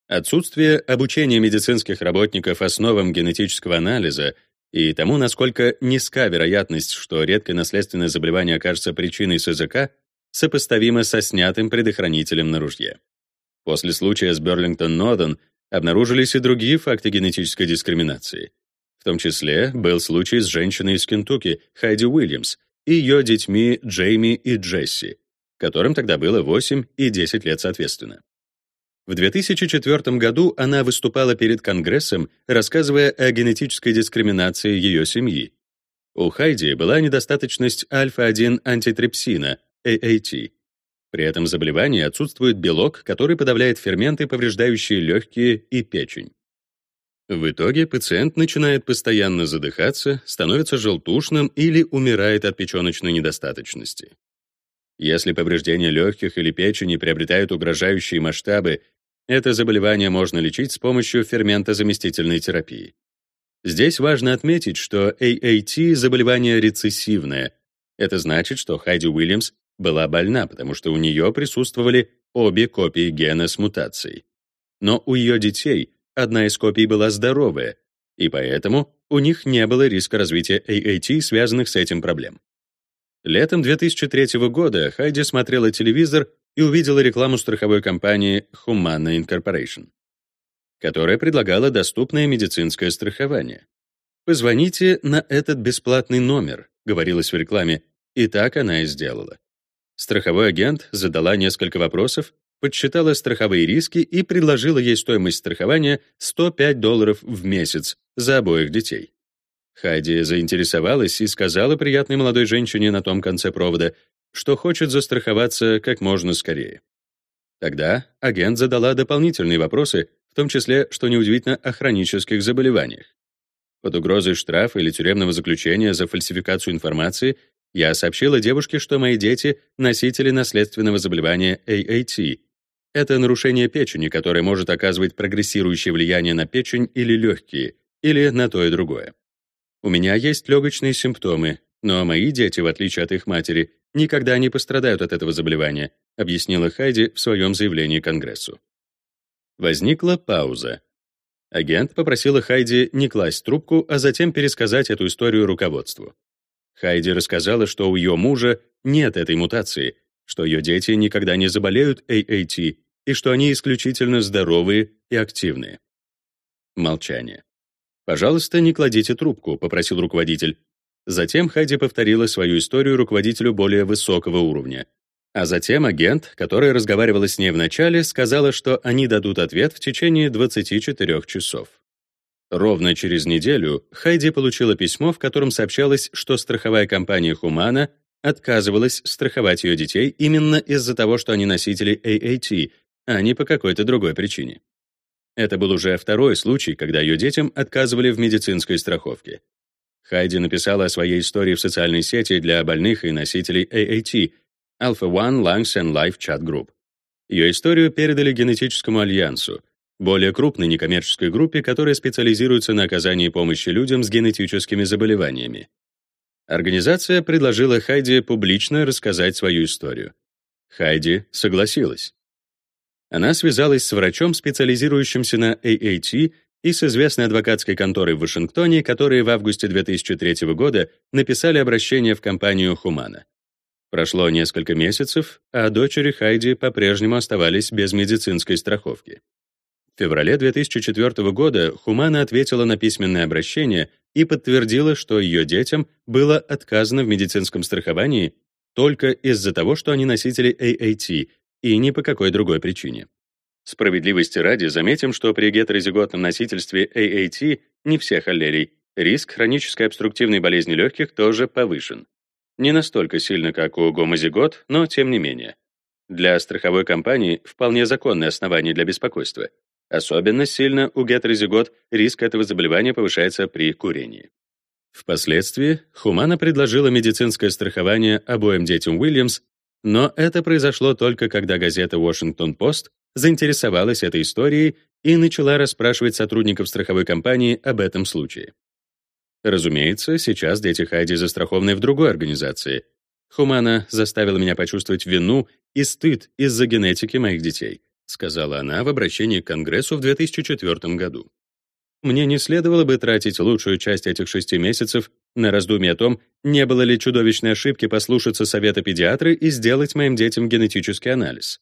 Отсутствие обучения медицинских работников основам генетического анализа и тому, насколько низка вероятность, что редкое наследственное заболевание окажется причиной СЗК, сопоставимо со снятым предохранителем на ружье. После случая с Берлингтон Ноден обнаружились и другие факты генетической дискриминации. В том числе был случай с женщиной из Кентукки, Хайди Уильямс, и ее детьми Джейми и Джесси, которым тогда было 8 и 10 лет соответственно. В 2004 году она выступала перед Конгрессом, рассказывая о генетической дискриминации ее семьи. У Хайди была недостаточность альфа-1 антитрипсина, AAT, при этом заболевании отсутствует белок, который подавляет ферменты, повреждающие легкие и печень. В итоге пациент начинает постоянно задыхаться, становится желтушным или умирает от печёночной недостаточности. Если повреждения легких или печени приобретают угрожающие масштабы, это заболевание можно лечить с помощью ферментозаместительной терапии. Здесь важно отметить, что AAT — заболевание рецессивное. Это значит, что Хайди Уильямс была больна, потому что у нее присутствовали обе копии гена с мутацией. Но у ее детей одна из копий была здоровая, и поэтому у них не было риска развития AAT, связанных с этим проблем. Летом 2003 года Хайди смотрела телевизор и увидела рекламу страховой компании Humana Incorporation, которая предлагала доступное медицинское страхование. «Позвоните на этот бесплатный номер», — говорилось в рекламе, и так она и сделала. Страховой агент задала несколько вопросов, подсчитала страховые риски и предложила ей стоимость страхования 105 долларов в месяц за обоих детей. Хайди заинтересовалась и сказала приятной молодой женщине на том конце провода, что хочет застраховаться как можно скорее. Тогда агент задала дополнительные вопросы, в том числе, что неудивительно, о хронических заболеваниях. Под угрозой штрафа или тюремного заключения за фальсификацию информации я сообщила девушке, что мои дети — носители наследственного заболевания AAT. Это нарушение печени, которое может оказывать прогрессирующее влияние на печень или легкие, или на то и другое. У меня есть легочные симптомы, но мои дети, в отличие от их матери, никогда не пострадают от этого заболевания, объяснила Хайди в своем заявлении Конгрессу. Возникла пауза. Агент попросила Хайди не класть трубку, а затем пересказать эту историю руководству. Хайди рассказала, что у ее мужа нет этой мутации, что ее дети никогда не заболеют AAT и что они исключительно здоровые и активные. Молчание. «Пожалуйста, не кладите трубку», — попросил руководитель. Затем Хайди повторила свою историю руководителю более высокого уровня. А затем агент, который разговаривала с ней вначале, сказала, что они дадут ответ в течение 24 часов. Ровно через неделю Хайди получила письмо, в котором сообщалось, что страховая компания Humana отказывалась страховать ее детей именно из-за того, что они носители AAT, а не по какой-то другой причине. Это был уже второй случай, когда ее детям отказывали в медицинской страховке. Хайди написала о своей истории в социальной сети для больных и носителей AAT Alpha One Lungs and Life Chat Group. Ее историю передали Генетическому альянсу, более крупной некоммерческой группе, которая специализируется на оказании помощи людям с генетическими заболеваниями. Организация предложила Хайди публично рассказать свою историю. Хайди согласилась. Она связалась с врачом, специализирующимся на AAT, и с известной адвокатской конторой в Вашингтоне, которые в августе 2003 года написали обращение в компанию Humana. Прошло несколько месяцев, а дочери Хайди по-прежнему оставались без медицинской страховки. В феврале 2004 года Humana ответила на письменное обращение и подтвердила, что ее детям было отказано в медицинском страховании только из-за того, что они носители AAT, и ни по какой другой причине. Справедливости ради заметим, что при гетерозиготном носительстве AAT не всех аллелей риск хронической обструктивной болезни легких тоже повышен. Не настолько сильно, как у гомозигот, но тем не менее. Для страховой компании вполне законное основание для беспокойства. Особенно сильно у гетерозигот риск этого заболевания повышается при курении. Впоследствии Хумана предложила медицинское страхование обоим детям Уильямс но это произошло только когда газета «Вашингтон-Пост» заинтересовалась этой историей и начала расспрашивать сотрудников страховой компании об этом случае. Разумеется, сейчас дети Хайди застрахованы в другой организации. Хумана заставила меня почувствовать вину и стыд из-за генетики моих детей, сказала она в обращении к Конгрессу в 2004 году. Мне не следовало бы тратить лучшую часть этих шести месяцев на раздумье о том, не было ли чудовищной ошибки послушаться совета педиатра и сделать моим детям генетический анализ.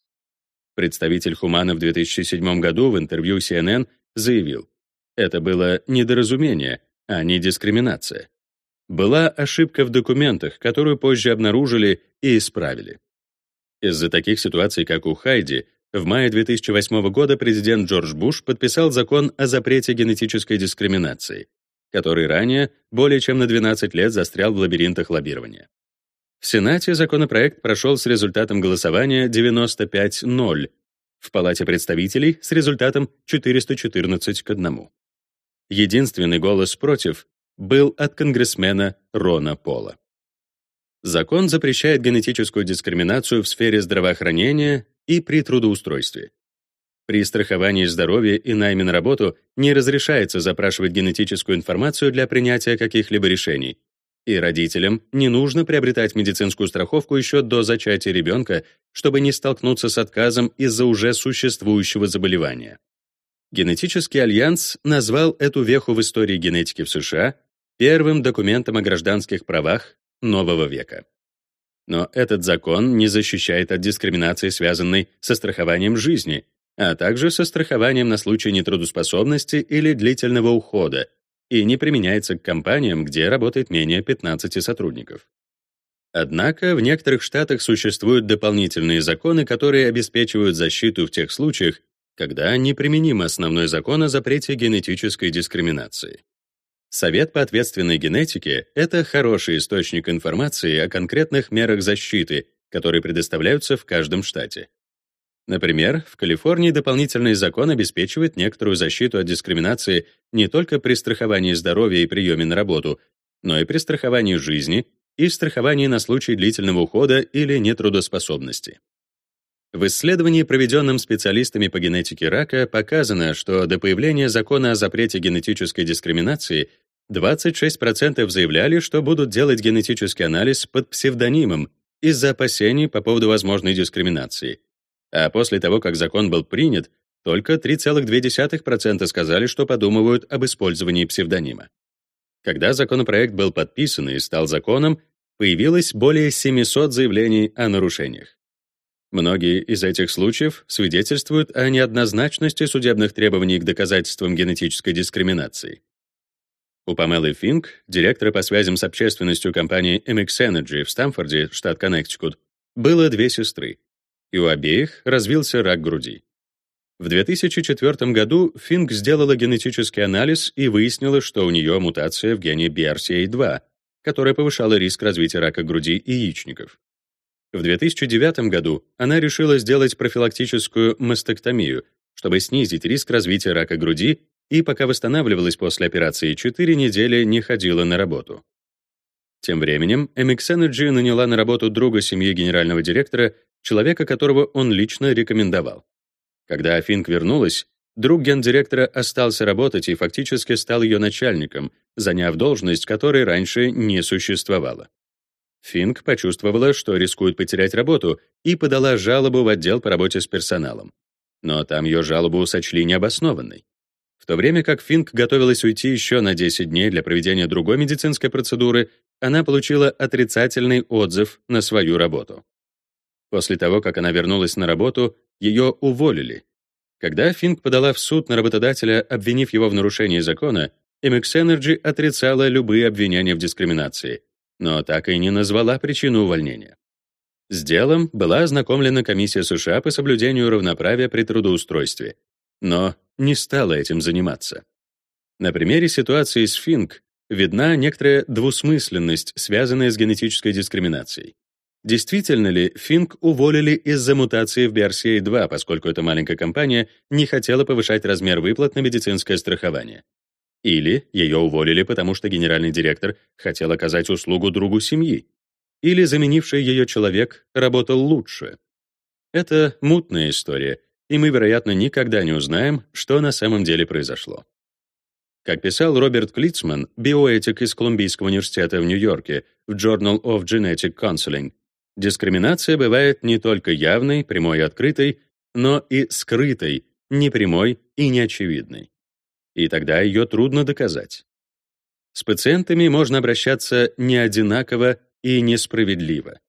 Представитель Хумана в 2007 году в интервью CNN заявил, это было недоразумение, а не дискриминация. Была ошибка в документах, которую позже обнаружили и исправили. Из-за таких ситуаций, как у Хайди, в мае 2008 года президент Джордж Буш подписал закон о запрете генетической дискриминации, который ранее более чем на 12 лет застрял в лабиринтах лоббирования. В Сенате законопроект прошел с результатом голосования 95-0, в Палате представителей с результатом 414 к 1. Единственный голос против был от конгрессмена Рона Пола. Закон запрещает генетическую дискриминацию в сфере здравоохранения и при трудоустройстве. При страховании здоровья и найме на работу не разрешается запрашивать генетическую информацию для принятия каких-либо решений. И родителям не нужно приобретать медицинскую страховку еще до зачатия ребенка, чтобы не столкнуться с отказом из-за уже существующего заболевания. Генетический альянс назвал эту веху в истории генетики в США первым документом о гражданских правах нового века. Но этот закон не защищает от дискриминации, связанной со страхованием жизни, а также со страхованием на случай нетрудоспособности или длительного ухода, и не применяется к компаниям, где работает менее 15 сотрудников. Однако в некоторых штатах существуют дополнительные законы, которые обеспечивают защиту в тех случаях, когда неприменим основной закон о запрете генетической дискриминации. Совет по ответственной генетике — это хороший источник информации о конкретных мерах защиты, которые предоставляются в каждом штате. Например, в Калифорнии дополнительный закон обеспечивает некоторую защиту от дискриминации не только при страховании здоровья и приеме на работу, но и при страховании жизни и страховании на случай длительного ухода или нетрудоспособности. В исследовании, проведенном специалистами по генетике рака, показано, что до появления закона о запрете генетической дискриминации 26% заявляли, что будут делать генетический анализ под псевдонимом из-за опасений по поводу возможной дискриминации, а после того, как закон был принят, только 3,2% сказали, что подумывают об использовании псевдонима. Когда законопроект был подписан и стал законом, появилось более 700 заявлений о нарушениях. Многие из этих случаев свидетельствуют о неоднозначности судебных требований к доказательствам генетической дискриминации. У Памелы Финк, директора по связям с общественностью компании MX Energy в Стамфорде, штат Коннектикут, было две сестры и у обеих развился рак груди. В 2004 году Финк сделала генетический анализ и выяснила, что у нее мутация в гене BRCA2, которая повышала риск развития рака груди и яичников. В 2009 году она решила сделать профилактическую мастектомию, чтобы снизить риск развития рака груди, и пока восстанавливалась после операции 4 недели не ходила на работу. Тем временем MX Energy наняла на работу друга семьи генерального директора человека, которого он лично рекомендовал. Когда Финк вернулась, друг гендиректора остался работать и фактически стал ее начальником, заняв должность, которой раньше не существовало. Финк почувствовала, что рискует потерять работу, и подала жалобу в отдел по работе с персоналом. Но там ее жалобу сочли необоснованной. В то время как Финк готовилась уйти еще на 10 дней для проведения другой медицинской процедуры, она получила отрицательный отзыв на свою работу. После того, как она вернулась на работу, ее уволили. Когда Финк подала в суд на работодателя, обвинив его в нарушении закона, MX Energy отрицала любые обвинения в дискриминации, но так и не назвала причину увольнения. С делом была ознакомлена Комиссия США по соблюдению равноправия при трудоустройстве, но не стала этим заниматься. На примере ситуации с Финк видна некоторая двусмысленность, связанная с генетической дискриминацией. Действительно ли Финк уволили из-за мутации в BRCA2, поскольку эта маленькая компания не хотела повышать размер выплат на медицинское страхование? Или ее уволили, потому что генеральный директор хотел оказать услугу другу семьи? Или заменивший ее человек работал лучше? Это мутная история, и мы, вероятно, никогда не узнаем, что на самом деле произошло. Как писал Роберт Клицман, биоэтик из Колумбийского университета в Нью-Йорке в Journal of Genetic Counseling, Дискриминация бывает не только явной, прямой и открытой, но и скрытой, непрямой и неочевидной. И тогда ее трудно доказать. С пациентами можно обращаться не одинаково и несправедливо.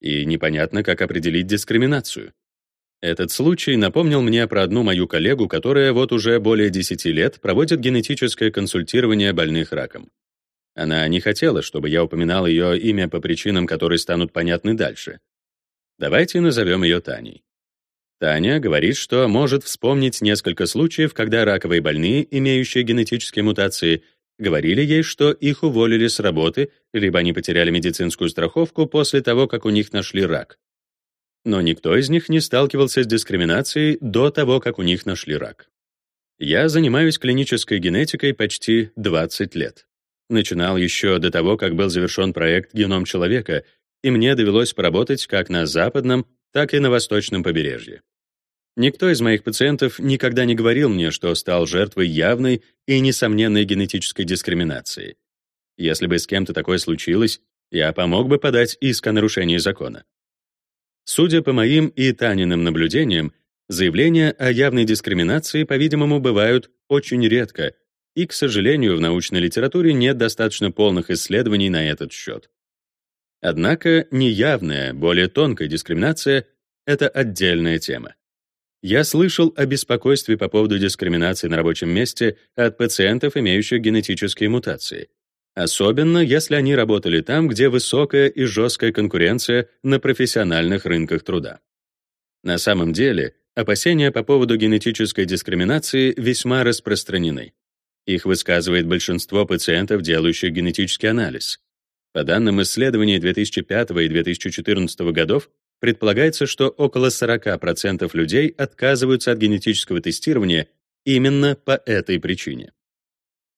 И непонятно, как определить дискриминацию. Этот случай напомнил мне про одну мою коллегу, которая вот уже более 10 лет проводит генетическое консультирование больных раком. Она не хотела, чтобы я упоминал ее имя по причинам, которые станут понятны дальше. Давайте назовем ее Таней. Таня говорит, что может вспомнить несколько случаев, когда раковые больные, имеющие генетические мутации, говорили ей, что их уволили с работы, либо они потеряли медицинскую страховку после того, как у них нашли рак. Но никто из них не сталкивался с дискриминацией до того, как у них нашли рак. Я занимаюсь клинической генетикой почти 20 лет начинал еще до того, как был завершен проект «Геном человека», и мне довелось поработать как на западном, так и на восточном побережье. Никто из моих пациентов никогда не говорил мне, что стал жертвой явной и несомненной генетической дискриминации. Если бы с кем-то такое случилось, я помог бы подать иск о нарушении закона. Судя по моим и Таниным наблюдениям, заявления о явной дискриминации, по-видимому, бывают очень редко, и, к сожалению, в научной литературе нет достаточно полных исследований на этот счет. Однако неявная, более тонкая дискриминация — это отдельная тема. Я слышал о беспокойстве по поводу дискриминации на рабочем месте от пациентов, имеющих генетические мутации. Особенно, если они работали там, где высокая и жесткая конкуренция на профессиональных рынках труда. На самом деле, опасения по поводу генетической дискриминации весьма распространены. Их высказывает большинство пациентов, делающих генетический анализ. По данным исследований 2005 и 2014 годов, предполагается, что около 40% людей отказываются от генетического тестирования именно по этой причине.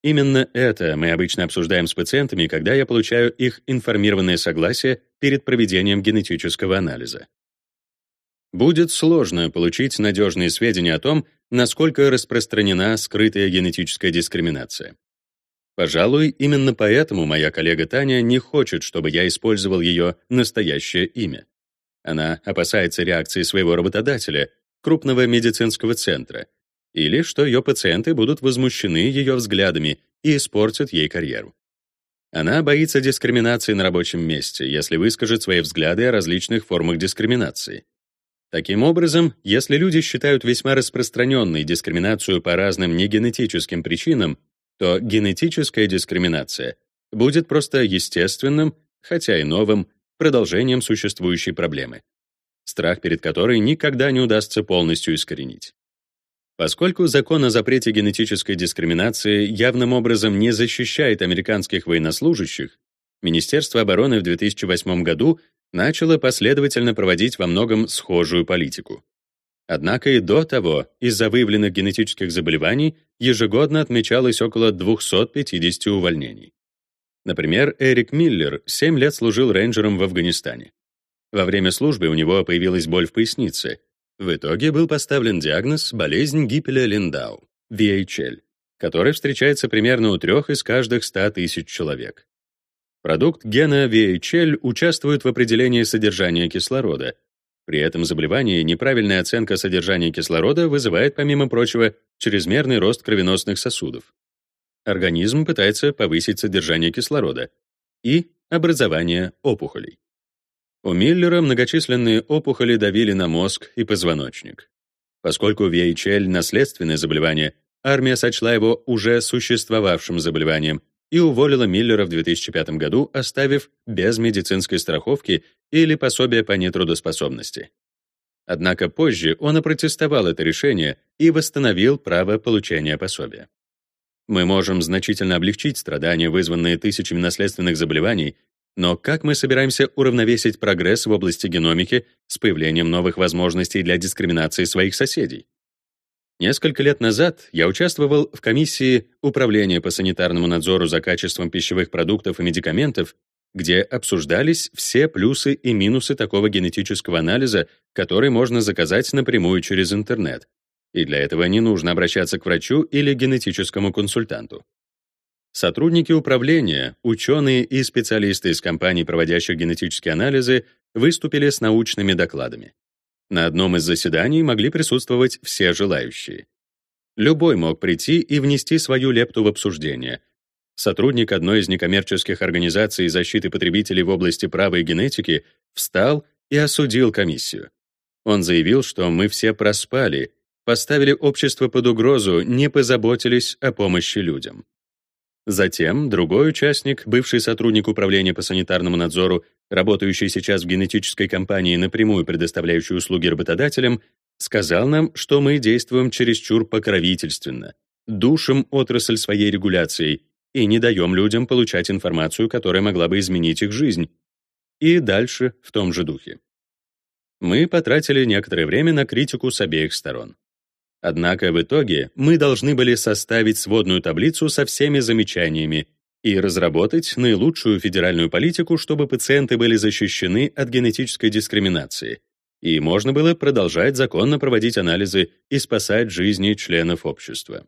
Именно это мы обычно обсуждаем с пациентами, когда я получаю их информированное согласие перед проведением генетического анализа. Будет сложно получить надежные сведения о том, насколько распространена скрытая генетическая дискриминация. Пожалуй, именно поэтому моя коллега Таня не хочет, чтобы я использовал ее настоящее имя. Она опасается реакции своего работодателя, крупного медицинского центра, или что ее пациенты будут возмущены ее взглядами и испортят ей карьеру. Она боится дискриминации на рабочем месте, если выскажет свои взгляды о различных формах дискриминации. Таким образом, если люди считают весьма распространенной дискриминацию по разным негенетическим причинам, то генетическая дискриминация будет просто естественным, хотя и новым, продолжением существующей проблемы, страх перед которой никогда не удастся полностью искоренить. Поскольку закон о запрете генетической дискриминации явным образом не защищает американских военнослужащих, Министерство обороны в 2008 году начало последовательно проводить во многом схожую политику. Однако и до того из-за выявленных генетических заболеваний ежегодно отмечалось около 250 увольнений. Например, Эрик Миллер 7 лет служил рейнджером в Афганистане. Во время службы у него появилась боль в пояснице. В итоге был поставлен диагноз болезнь Гиппеля-Линдау, VHL, который встречается примерно у трех из каждых 100 тысяч человек. Продукт гена VHL участвует в определении содержания кислорода. При этом заболевании неправильная оценка содержания кислорода вызывает, помимо прочего, чрезмерный рост кровеносных сосудов организм пытается повысить содержание кислорода и образование опухолей. У Миллера многочисленные опухоли давили на мозг и позвоночник. Поскольку VHL — наследственное заболевание, армия сочла его уже существовавшим заболеванием и уволила Миллера в 2005 году, оставив без медицинской страховки или пособия по нетрудоспособности. Однако позже он опротестовал это решение и восстановил право получения пособия. Мы можем значительно облегчить страдания, вызванные тысячами наследственных заболеваний, но как мы собираемся уравновесить прогресс в области геномики с появлением новых возможностей для дискриминации своих соседей? Несколько лет назад я участвовал в комиссии Управления по санитарному надзору за качеством пищевых продуктов и медикаментов, где обсуждались все плюсы и минусы такого генетического анализа, который можно заказать напрямую через интернет, и для этого не нужно обращаться к врачу или генетическому консультанту. Сотрудники управления, ученые и специалисты из компаний, проводящих генетические анализы, выступили с научными докладами. На одном из заседаний могли присутствовать все желающие. Любой мог прийти и внести свою лепту в обсуждение. Сотрудник одной из некоммерческих организаций защиты потребителей в области права и генетики встал и осудил комиссию. Он заявил, что мы все проспали поставили общество под угрозу, не позаботились о помощи людям. Затем другой участник, бывший сотрудник управления по санитарному надзору, работающий сейчас в генетической компании, напрямую предоставляющей услуги работодателям, сказал нам, что мы действуем чересчур покровительственно, душим отрасль своей регуляцией и не даем людям получать информацию, которая могла бы изменить их жизнь. И дальше в том же духе. Мы потратили некоторое время на критику с обеих сторон. Однако в итоге мы должны были составить сводную таблицу со всеми замечаниями и разработать наилучшую федеральную политику, чтобы пациенты были защищены от генетической дискриминации и можно было продолжать законно проводить анализы и спасать жизни членов общества.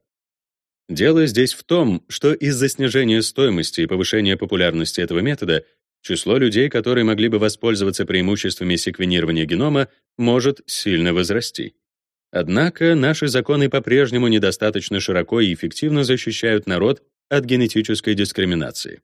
Дело здесь в том, что из-за снижения стоимости и повышения популярности этого метода число людей, которые могли бы воспользоваться преимуществами секвенирования генома, может сильно возрасти. Однако наши законы по-прежнему недостаточно широко и эффективно защищают народ от генетической дискриминации.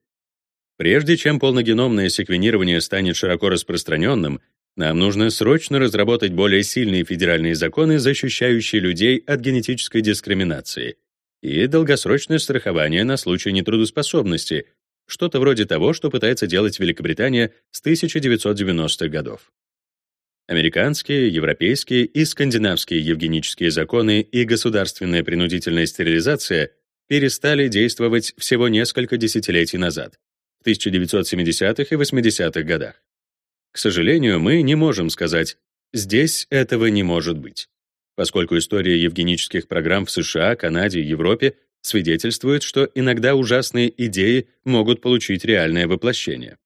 Прежде чем полногеномное секвенирование станет широко распространенным, нам нужно срочно разработать более сильные федеральные законы, защищающие людей от генетической дискриминации, и долгосрочное страхование на случай нетрудоспособности, что-то вроде того, что пытается делать Великобритания с 1990-х годов. Американские, европейские и скандинавские евгенические законы и государственная принудительная стерилизация перестали действовать всего несколько десятилетий назад, в 1970-х и 80-х годах. К сожалению, мы не можем сказать «здесь этого не может быть», поскольку история евгенических программ в США, Канаде и Европе свидетельствует, что иногда ужасные идеи могут получить реальное воплощение.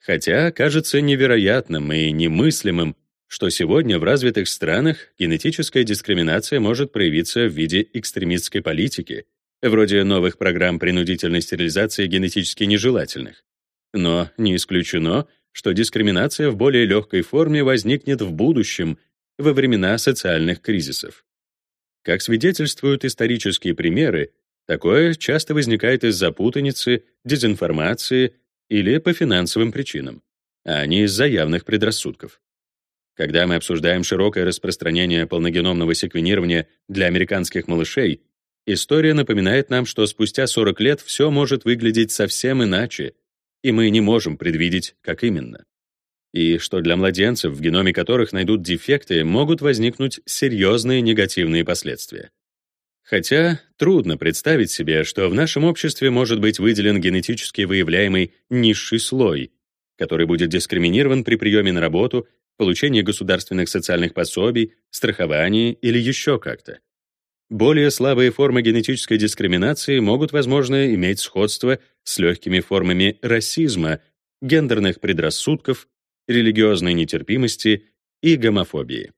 Хотя кажется невероятным и немыслимым, что сегодня в развитых странах генетическая дискриминация может проявиться в виде экстремистской политики, вроде новых программ принудительной стерилизации генетически нежелательных. Но не исключено, что дискриминация в более легкой форме возникнет в будущем, во времена социальных кризисов. Как свидетельствуют исторические примеры, такое часто возникает из-за путаницы, дезинформации или по финансовым причинам, а не из-за явных предрассудков. Когда мы обсуждаем широкое распространение полногеномного секвенирования для американских малышей, история напоминает нам, что спустя 40 лет все может выглядеть совсем иначе, и мы не можем предвидеть, как именно. И что для младенцев, в геноме которых найдут дефекты, могут возникнуть серьезные негативные последствия. Хотя трудно представить себе, что в нашем обществе может быть выделен генетически выявляемый низший слой, который будет дискриминирован при приеме на работу, получении государственных социальных пособий, страховании или еще как-то. Более слабые формы генетической дискриминации могут, возможно, иметь сходство с легкими формами расизма, гендерных предрассудков, религиозной нетерпимости и гомофобии.